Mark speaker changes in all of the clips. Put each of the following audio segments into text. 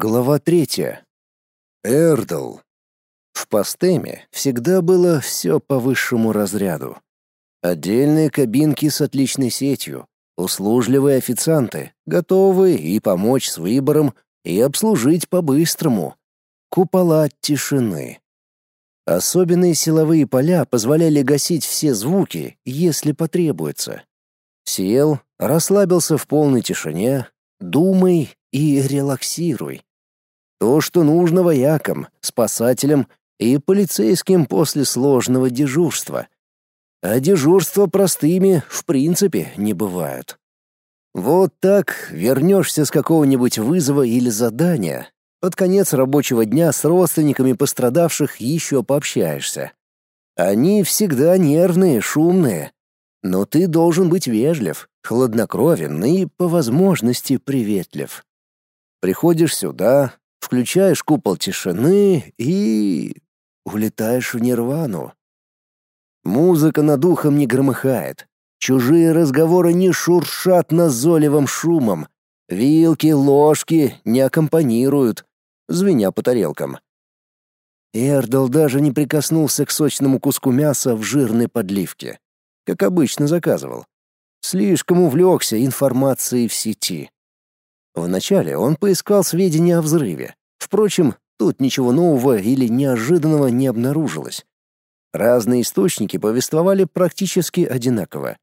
Speaker 1: Глава третья. Эрдл. В постеме всегда было все по высшему разряду. Отдельные кабинки с отличной сетью, услужливые официанты, готовые и помочь с выбором, и обслужить по-быстрому. Купола тишины. Особенные силовые поля позволяли гасить все звуки, если потребуется. Сел, расслабился в полной тишине, думай и релаксируй. То, что нужно воякам, спасателям и полицейским после сложного дежурства. А дежурства простыми в принципе не бывают. Вот так вернешься с какого-нибудь вызова или задания, под конец рабочего дня с родственниками пострадавших еще пообщаешься. Они всегда нервные, шумные, но ты должен быть вежлив, хладнокровен и, по возможности, приветлив. Приходишь сюда, включаешь купол тишины и... улетаешь в нирвану. Музыка над ухом не громыхает, чужие разговоры не шуршат назойливым шумом, вилки, ложки не аккомпанируют, звеня по тарелкам. Эрдл даже не прикоснулся к сочному куску мяса в жирной подливке, как обычно заказывал. Слишком увлекся информацией в сети. Вначале он поискал сведения о взрыве. Впрочем, тут ничего нового или неожиданного не обнаружилось. Разные источники повествовали практически одинаково.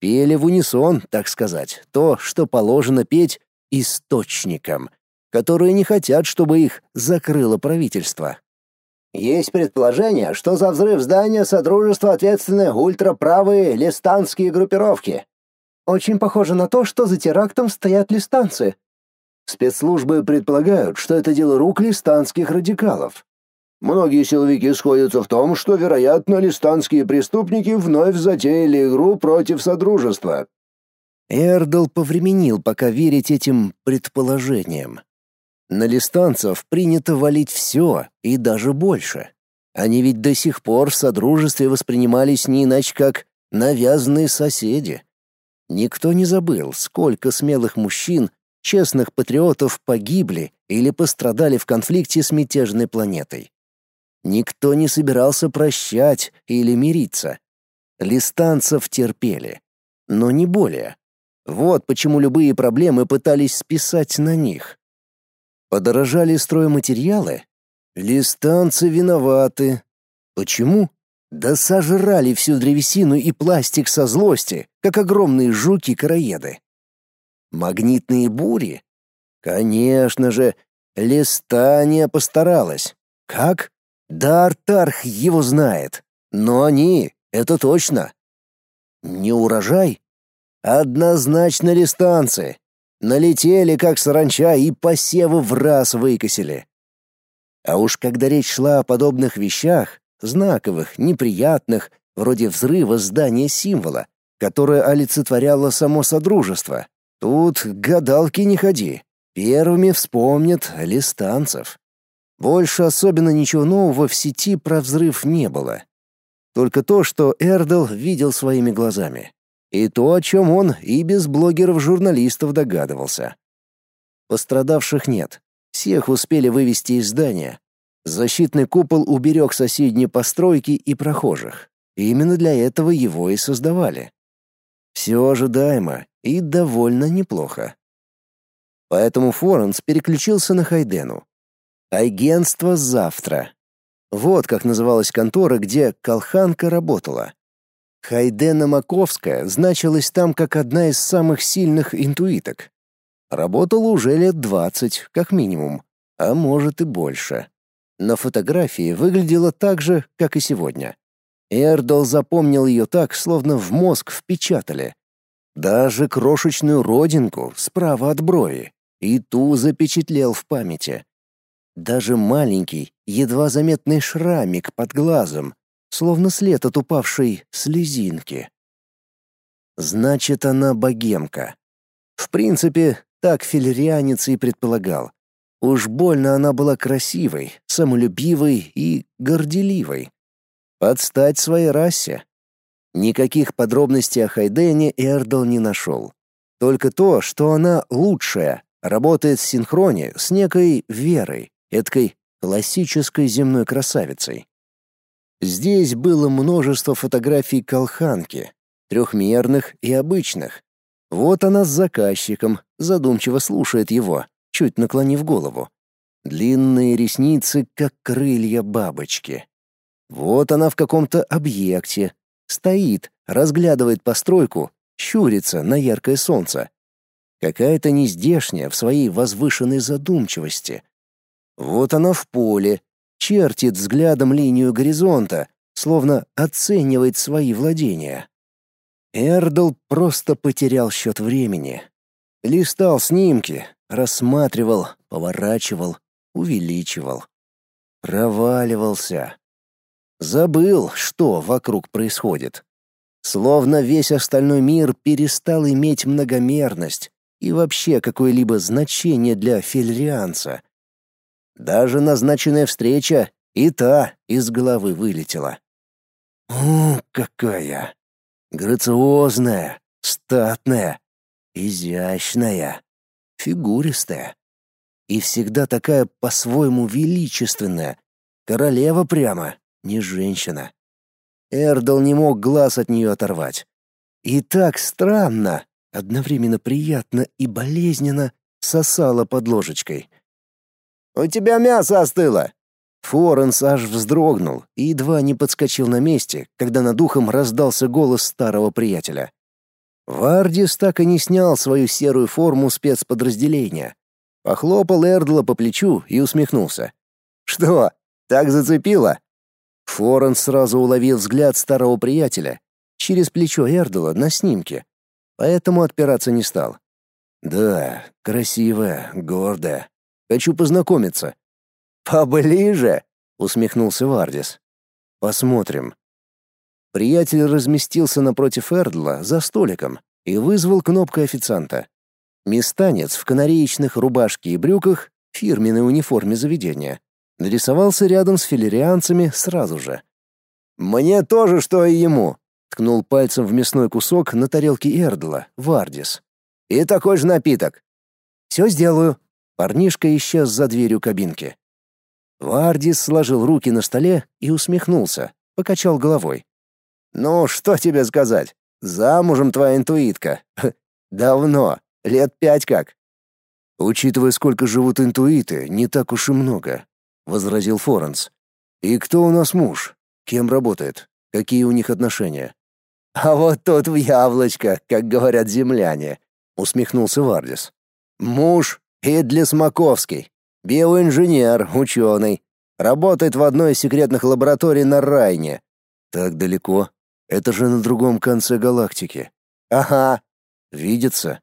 Speaker 1: Пели в унисон, так сказать, то, что положено петь источникам, которые не хотят, чтобы их закрыло правительство.
Speaker 2: Есть предположение, что за взрыв здания Содружества ответственны ультраправые листанские группировки. Очень похоже на то, что за терактом стоят листанцы, Спецслужбы предполагают, что это дело рук листанских радикалов. Многие силовики сходятся в том, что, вероятно, листанские преступники вновь затеяли игру против Содружества.
Speaker 1: Эрдл повременил пока верить этим предположениям. На листанцев принято валить все и даже больше. Они ведь до сих пор в Содружестве воспринимались не иначе как навязанные соседи. Никто не забыл, сколько смелых мужчин честных патриотов погибли или пострадали в конфликте с мятежной планетой. Никто не собирался прощать или мириться. Листанцев терпели, но не более. Вот почему любые проблемы пытались списать на них. Подорожали стройматериалы? Листанцы виноваты. Почему? Да сожрали всю древесину и пластик со злости, как огромные жуки-караеды. Магнитные бури? Конечно же, Листания постаралась. Как? Да Артарх его знает. Но они, это точно. Не урожай? Однозначно листанцы. Налетели, как саранча, и посевы в раз выкосили. А уж когда речь шла о подобных вещах, знаковых, неприятных, вроде взрыва здания символа, которое олицетворяло само Содружество, Тут гадалки не ходи. Первыми вспомнят листанцев. Больше особенно ничего нового в сети про взрыв не было. Только то, что Эрдл видел своими глазами. И то, о чем он и без блогеров-журналистов догадывался. Пострадавших нет. Всех успели вывести из здания. Защитный купол уберег соседние постройки и прохожих. Именно для этого его и создавали. Все ожидаемо и довольно неплохо. Поэтому Форенс переключился на Хайдену. Агентство завтра. Вот как называлась контора, где Колханка работала. Хайдена Маковская значилась там как одна из самых сильных интуиток. Работала уже лет двадцать, как минимум, а может и больше. На фотографии выглядела так же, как и сегодня. Эрдол запомнил ее так, словно в мозг впечатали. Даже крошечную родинку справа от брови, и ту запечатлел в памяти. Даже маленький, едва заметный шрамик под глазом, словно след от упавшей слезинки. Значит, она богемка. В принципе, так филерианец и предполагал. Уж больно она была красивой, самолюбивой и горделивой. Подстать своей расе. Никаких подробностей о Хайдене Эрдл не нашел. Только то, что она лучшая, работает в синхроне с некой Верой, эткой классической земной красавицей. Здесь было множество фотографий колханки, трехмерных и обычных. Вот она с заказчиком, задумчиво слушает его, чуть наклонив голову. Длинные ресницы, как крылья бабочки. Вот она в каком-то объекте. Стоит, разглядывает постройку, щурится на яркое солнце. Какая-то нездешняя в своей возвышенной задумчивости. Вот она в поле, чертит взглядом линию горизонта, словно оценивает свои владения. Эрдл просто потерял счет времени. Листал снимки, рассматривал, поворачивал, увеличивал. Проваливался. Забыл, что вокруг происходит. Словно весь остальной мир перестал иметь многомерность и вообще какое-либо значение для фельрианца. Даже назначенная встреча и та из головы вылетела. О, какая! Грациозная, статная, изящная, фигуристая. И всегда такая по-своему величественная. Королева прямо, не женщина. Эрдл не мог глаз от нее оторвать. И так странно, одновременно приятно и болезненно сосала под ложечкой. «У тебя мясо остыло!» Форенс аж вздрогнул и едва не подскочил на месте, когда над ухом раздался голос старого приятеля. Вардис так и не снял свою серую форму спецподразделения. Похлопал Эрдла по плечу и усмехнулся. «Что, так зацепило?» Форенс сразу уловил взгляд старого приятеля через плечо Эрдла на снимке, поэтому отпираться не стал. «Да, красивая, гордая. Хочу познакомиться. «Поближе!» — усмехнулся Вардис. «Посмотрим». Приятель разместился напротив Эрдла за столиком и вызвал кнопкой официанта. Местанец в канареечных рубашке и брюках, фирменной униформе заведения, нарисовался рядом с филерианцами сразу же. «Мне тоже, что и ему!» — ткнул пальцем в мясной кусок на тарелке Эрдла, Вардис. «И такой же напиток!» «Все сделаю!» Парнишка исчез за дверью кабинки. Вардис сложил руки на столе и усмехнулся, покачал головой. «Ну, что тебе сказать? Замужем твоя интуитка. Давно, лет пять как». «Учитывая, сколько живут интуиты, не так уж и много», — возразил Форенс. «И кто у нас муж? Кем работает? Какие у них отношения?» «А вот тут в яблочко, как говорят земляне», — усмехнулся Вардис. «Муж и для Смаковский. Биоинженер, ученый. Работает в одной из секретных лабораторий на Райне. Так далеко. Это же на другом конце галактики. Ага. Видится.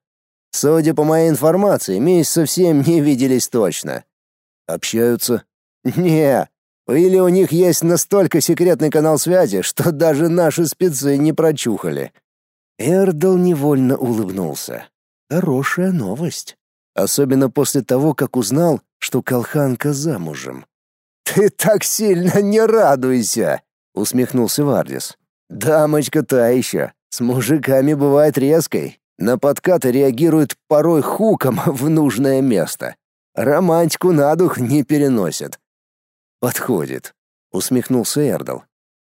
Speaker 1: Судя по моей информации, месяцев семь не виделись точно. Общаются? Не. Или у них есть настолько секретный канал связи, что даже наши спецы не прочухали. Эрдл невольно улыбнулся. Хорошая новость. Особенно после того, как узнал, что Колханка замужем. «Ты так сильно не радуйся!» — усмехнулся Вардис. «Дамочка та еще. С мужиками бывает резкой. На подкаты реагирует порой хуком в нужное место. Романтику на дух не переносит». «Подходит», — усмехнулся Эрдл.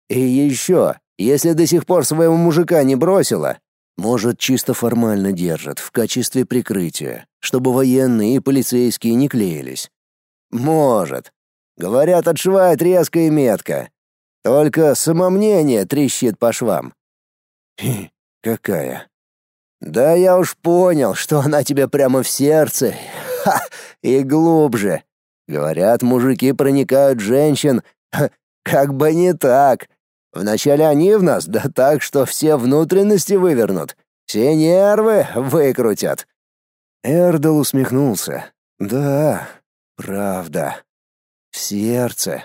Speaker 1: «И еще, если до сих пор своего мужика не бросила, может, чисто формально держат в качестве прикрытия, чтобы военные и полицейские не клеились. Может. Говорят, отшивает резко и метко. Только самомнение трещит по швам. Хе, какая? Да я уж понял, что она тебе прямо в сердце. Ха, и глубже. Говорят, мужики проникают женщин. Как бы не так. Вначале они в нас, да так, что все внутренности вывернут, все нервы выкрутят. Эрдл усмехнулся. Да, правда. В сердце.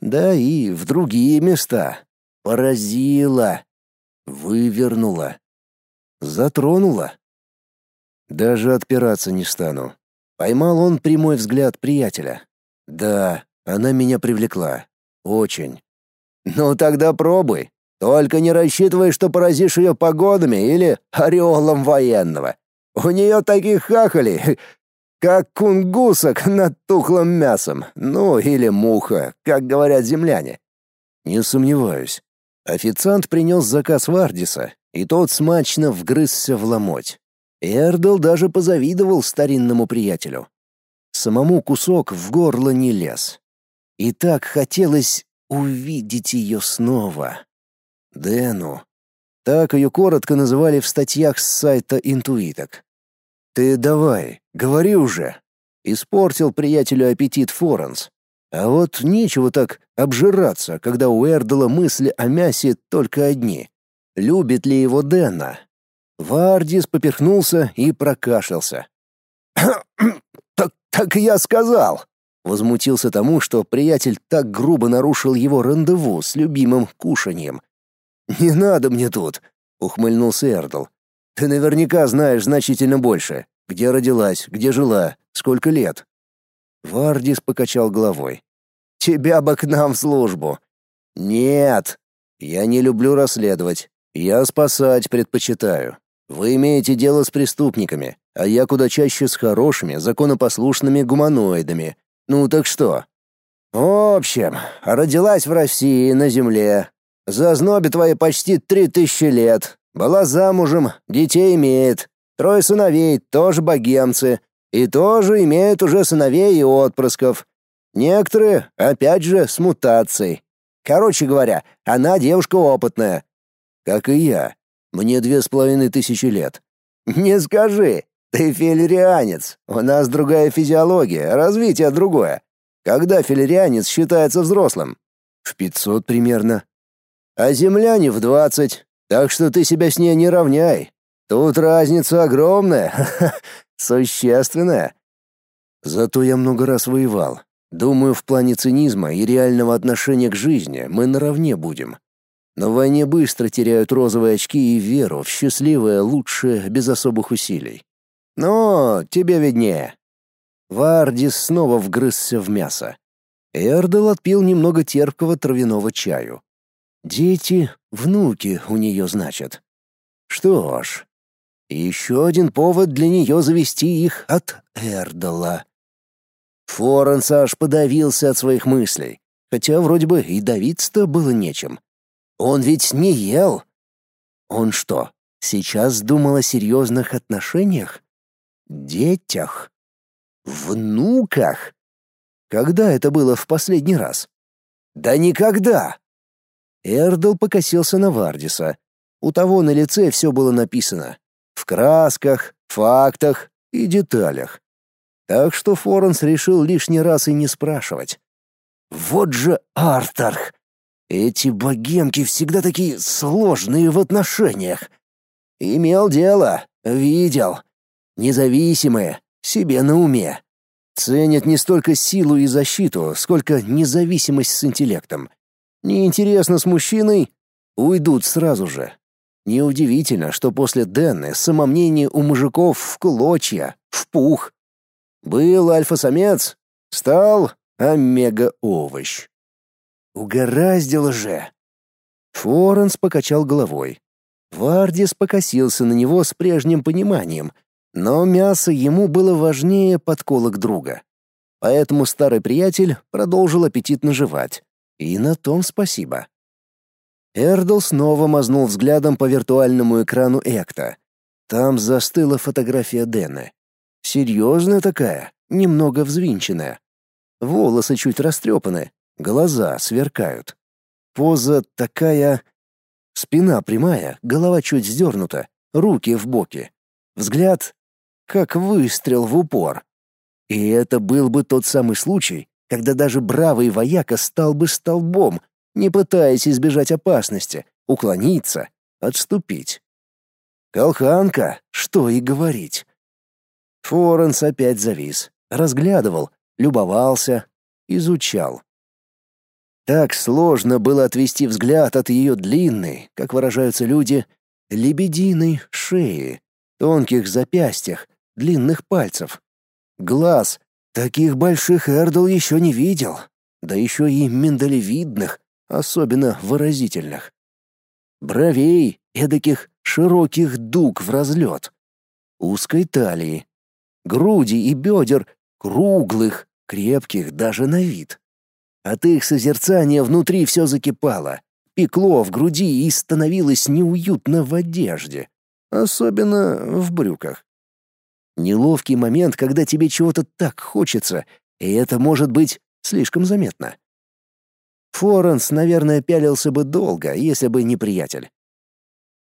Speaker 1: Да и в другие места. Поразила. Вывернула. Затронула. Даже отпираться не стану. Поймал он прямой взгляд приятеля. Да, она меня привлекла. Очень. Ну тогда пробуй. Только не рассчитывай, что поразишь ее погодами или ореолом военного. У нее таких хахалей. как кунгусок над тухлым мясом, ну или муха, как говорят земляне. Не сомневаюсь. Официант принес заказ Вардиса, и тот смачно вгрызся в ломоть. Эрдл даже позавидовал старинному приятелю. Самому кусок в горло не лез. И так хотелось увидеть ее снова. Дэну. Так ее коротко называли в статьях с сайта Интуиток. «Ты давай, говори уже!» Испортил приятелю аппетит Форенс. А вот нечего так обжираться, когда у Эрдела мысли о мясе только одни. Любит ли его Дэна? Вардис поперхнулся и прокашлялся. «Так, так я сказал!» Возмутился тому, что приятель так грубо нарушил его рандеву с любимым кушаньем. «Не надо мне тут!» — ухмыльнулся Эрдл. «Ты наверняка знаешь значительно больше. Где родилась, где жила, сколько лет?» Вардис покачал головой. «Тебя бы к нам в службу!» «Нет, я не люблю расследовать. Я спасать предпочитаю. Вы имеете дело с преступниками, а я куда чаще с хорошими, законопослушными гуманоидами. Ну так что? В общем, родилась в России на земле. За знобе твои почти три тысячи лет. Была замужем, детей имеет. Трое сыновей, тоже богемцы. И тоже имеют уже сыновей и отпрысков. Некоторые, опять же, с мутацией. Короче говоря, она девушка опытная. Как и я. Мне две с половиной тысячи лет. Не скажи, ты филерианец. У нас другая физиология, развитие другое. Когда филерианец считается взрослым? В пятьсот примерно. А земляне в двадцать. Так что ты себя с ней не равняй. Тут разница огромная, существенная. Зато я много раз воевал. Думаю, в плане цинизма и реального отношения к жизни мы наравне будем. На войне быстро теряют розовые очки и веру в счастливое, лучшее, без особых усилий. Но тебе виднее. Вардис снова вгрызся в мясо. Эрдел отпил немного терпкого травяного чаю. Дети, внуки у нее, значит. Что ж, еще один повод для нее завести их от Эрдела. Форенс аж подавился от своих мыслей, хотя вроде бы и давиться-то было нечем. Он ведь не ел. Он что, сейчас думал о серьезных отношениях? Детях? Внуках? Когда это было в последний раз? Да никогда! Эрдл покосился на Вардиса. У того на лице все было написано. В красках, фактах и деталях. Так что Форенс решил лишний раз и не спрашивать. Вот же Артарх! Эти богемки всегда такие сложные в отношениях. Имел дело, видел. Независимые, себе на уме. Ценят не столько силу и защиту, сколько независимость с интеллектом. Неинтересно с мужчиной — уйдут сразу же. Неудивительно, что после Денны самомнение у мужиков в клочья, в пух. Был альфа-самец, стал омега-овощ. Угораздило же. Форенс покачал головой. Вардис покосился на него с прежним пониманием, но мясо ему было важнее подколок друга. Поэтому старый приятель продолжил аппетитно жевать. И на том спасибо. Эрдл снова мазнул взглядом по виртуальному экрану Экта. Там застыла фотография Дэна. Серьезная такая, немного взвинченная. Волосы чуть растрепаны, Глаза сверкают. Поза такая... Спина прямая, голова чуть сдернута, руки в боки. Взгляд как выстрел в упор. И это был бы тот самый случай, когда даже бравый вояка стал бы столбом, не пытаясь избежать опасности, уклониться, отступить. Колханка, что и говорить. Форенс опять завис, разглядывал, любовался, изучал. Так сложно было отвести взгляд от ее длинной, как выражаются люди, лебединой шеи, тонких запястьях, длинных пальцев. Глаз, таких больших Эрдл еще не видел, да еще и миндалевидных, особенно выразительных. Бровей, эдаких широких дуг в разлет. Узкой талии. груди и бедер круглых, крепких даже на вид. От их созерцания внутри все закипало, пекло в груди и становилось неуютно в одежде, особенно в брюках. Неловкий момент, когда тебе чего-то так хочется, и это может быть слишком заметно. Форенс, наверное, пялился бы долго, если бы не приятель.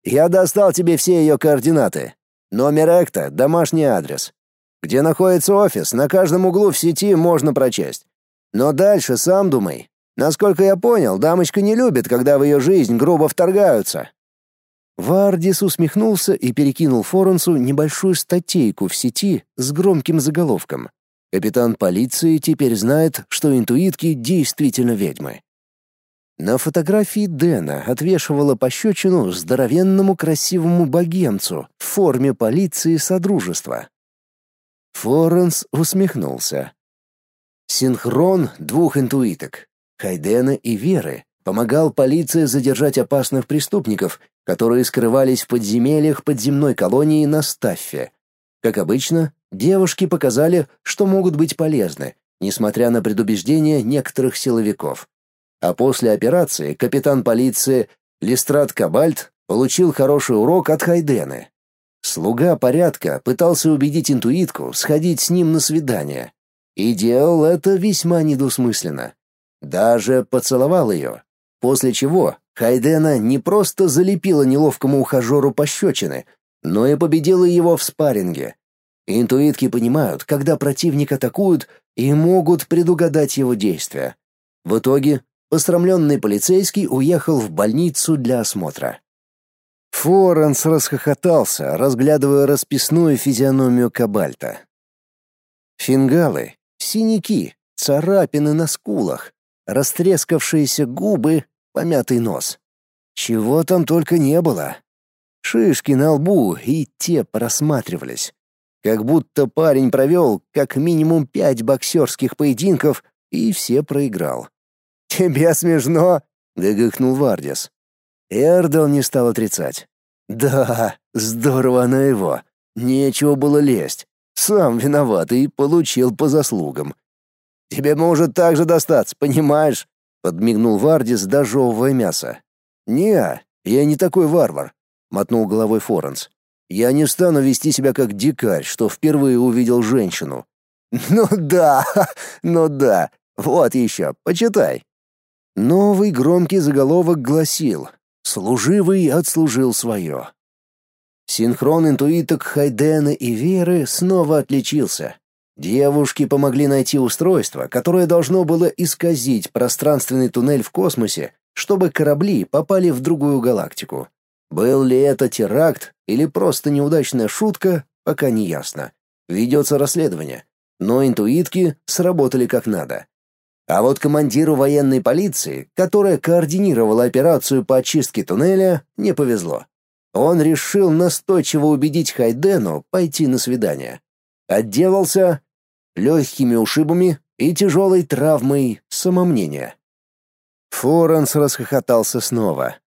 Speaker 1: «Я достал тебе все ее координаты. Номер Экта, домашний адрес. Где находится офис, на каждом углу в сети можно прочесть. Но дальше сам думай. Насколько я понял, дамочка не любит, когда в ее жизнь грубо вторгаются. Вардис усмехнулся и перекинул Форенсу небольшую статейку в сети с громким заголовком. Капитан полиции теперь знает, что интуитки действительно ведьмы. На фотографии Дэна отвешивала пощечину здоровенному красивому богемцу в форме полиции Содружества. Форенс усмехнулся. Синхрон двух интуиток, Хайдена и Веры, помогал полиции задержать опасных преступников, которые скрывались в подземельях подземной колонии на Стаффе. Как обычно, девушки показали, что могут быть полезны, несмотря на предубеждения некоторых силовиков. А после операции капитан полиции Листрат Кабальт получил хороший урок от Хайдены. Слуга порядка пытался убедить интуитку сходить с ним на свидание. И делал это весьма недвусмысленно. Даже поцеловал ее. После чего Хайдена не просто залепила неловкому ухажеру пощечины, но и победила его в спарринге. Интуитки понимают, когда противник атакует, и могут предугадать его действия. В итоге посрамленный полицейский уехал в больницу для осмотра. Форенс расхохотался, разглядывая расписную физиономию Кабальта. Фингалы, синяки, царапины на скулах, растрескавшиеся губы помятый нос. Чего там только не было. Шишки на лбу и те просматривались. Как будто парень провел как минимум пять боксерских поединков и все проиграл. «Тебе смешно?» — гыгыкнул Вардис. Эрдл не стал отрицать. «Да, здорово на его. Нечего было лезть. Сам виноват и получил по заслугам. Тебе может так же достаться, понимаешь? подмигнул Вардис, дожевывая мясо. Не, я не такой варвар, мотнул головой Форенс. Я не стану вести себя как дикарь, что впервые увидел женщину. Ну да, ну да. Вот еще, почитай. Новый громкий заголовок гласил: "Служивый отслужил свое". Синхрон интуиток Хайдена и Веры снова отличился. Девушки помогли найти устройство, которое должно было исказить пространственный туннель в космосе, чтобы корабли попали в другую галактику. Был ли это теракт или просто неудачная шутка, пока не ясно. Ведется расследование, но интуитки сработали как надо. А вот командиру военной полиции, которая координировала операцию по очистке туннеля, не повезло. Он решил настойчиво убедить Хайдену пойти на свидание. Отделался легкими ушибами и тяжелой травмой самомнения. Форенс расхохотался снова.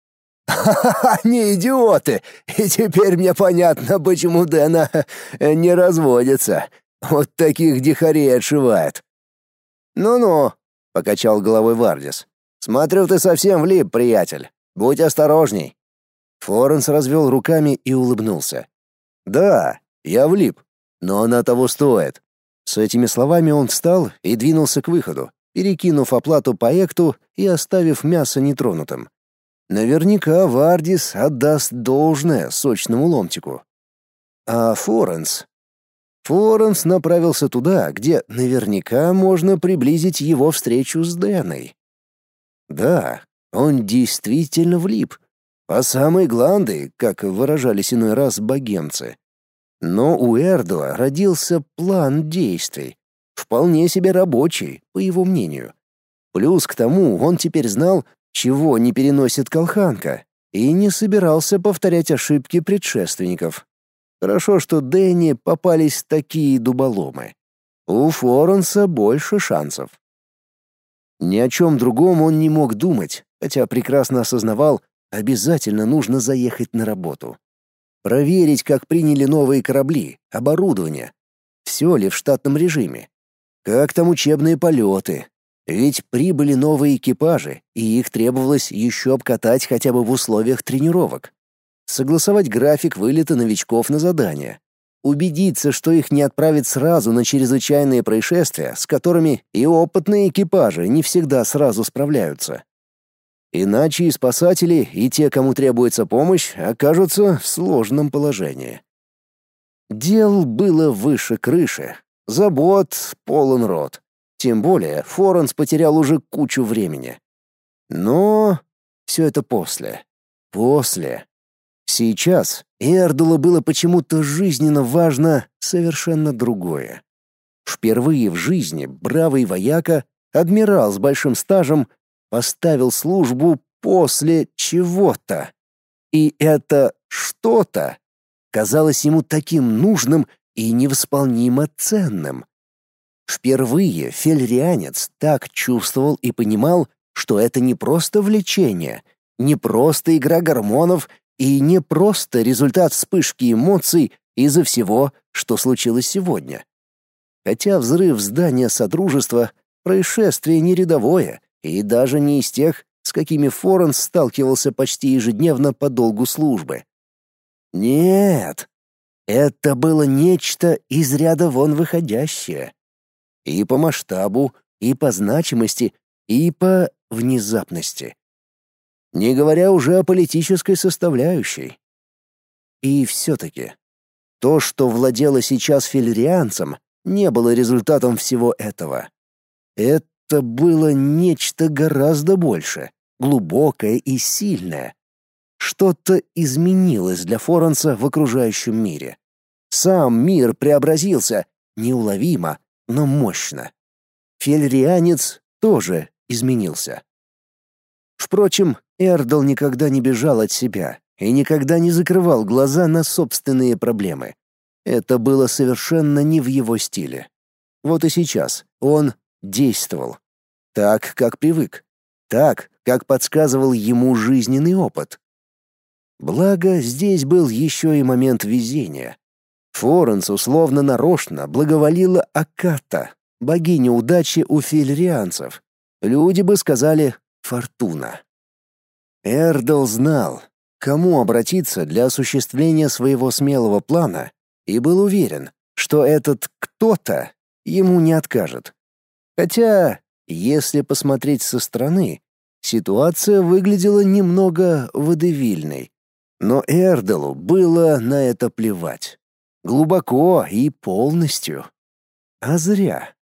Speaker 1: «Ха-ха-ха, не идиоты! И теперь мне понятно, почему Дэна не разводится. Вот таких дихарей отшивает». «Ну-ну», — покачал головой Вардис. «Смотрю, ты совсем влип, приятель. Будь осторожней». Форенс развел руками и улыбнулся. «Да, я влип, но она того стоит. С этими словами он встал и двинулся к выходу, перекинув оплату по экту и оставив мясо нетронутым. Наверняка Вардис отдаст должное сочному ломтику. А Форенс? Форенс направился туда, где наверняка можно приблизить его встречу с Дэной. Да, он действительно влип. По самой гланды, как выражались иной раз богемцы. Но у Эрдла родился план действий, вполне себе рабочий, по его мнению. Плюс к тому он теперь знал, чего не переносит колханка, и не собирался повторять ошибки предшественников. Хорошо, что Дэнни попались такие дуболомы. У Флоренса больше шансов. Ни о чем другом он не мог думать, хотя прекрасно осознавал, обязательно нужно заехать на работу проверить, как приняли новые корабли, оборудование. Все ли в штатном режиме? Как там учебные полеты? Ведь прибыли новые экипажи, и их требовалось еще обкатать хотя бы в условиях тренировок. Согласовать график вылета новичков на задание. Убедиться, что их не отправят сразу на чрезвычайные происшествия, с которыми и опытные экипажи не всегда сразу справляются. Иначе и спасатели, и те, кому требуется помощь, окажутся в сложном положении. Дел было выше крыши, забот полон рот. Тем более Форенс потерял уже кучу времени. Но все это после. После. Сейчас Эрдулу было почему-то жизненно важно совершенно другое. Впервые в жизни бравый вояка, адмирал с большим стажем, поставил службу после чего-то. И это что-то казалось ему таким нужным и невосполнимо ценным. Впервые фельрианец так чувствовал и понимал, что это не просто влечение, не просто игра гормонов и не просто результат вспышки эмоций из-за всего, что случилось сегодня. Хотя взрыв здания Содружества — происшествие не рядовое и даже не из тех, с какими Форенс сталкивался почти ежедневно по долгу службы. Нет, это было нечто из ряда вон выходящее. И по масштабу, и по значимости, и по внезапности. Не говоря уже о политической составляющей. И все-таки то, что владело сейчас филерианцем, не было результатом всего этого. Это было нечто гораздо больше, глубокое и сильное, что-то изменилось для Форенса в окружающем мире. Сам мир преобразился, неуловимо, но мощно. Фельрианец тоже изменился. Впрочем, Эрдл никогда не бежал от себя и никогда не закрывал глаза на собственные проблемы. Это было совершенно не в его стиле. Вот и сейчас он действовал так, как привык, так, как подсказывал ему жизненный опыт. Благо, здесь был еще и момент везения. Форенс условно нарочно благоволила Аката, богиня удачи у филерианцев. Люди бы сказали «фортуна». Эрдл знал, кому обратиться для осуществления своего смелого плана, и был уверен, что этот кто-то ему не откажет. Хотя, если посмотреть со стороны, ситуация выглядела немного водевильной. Но Эрделу было на это плевать. Глубоко и полностью. А зря.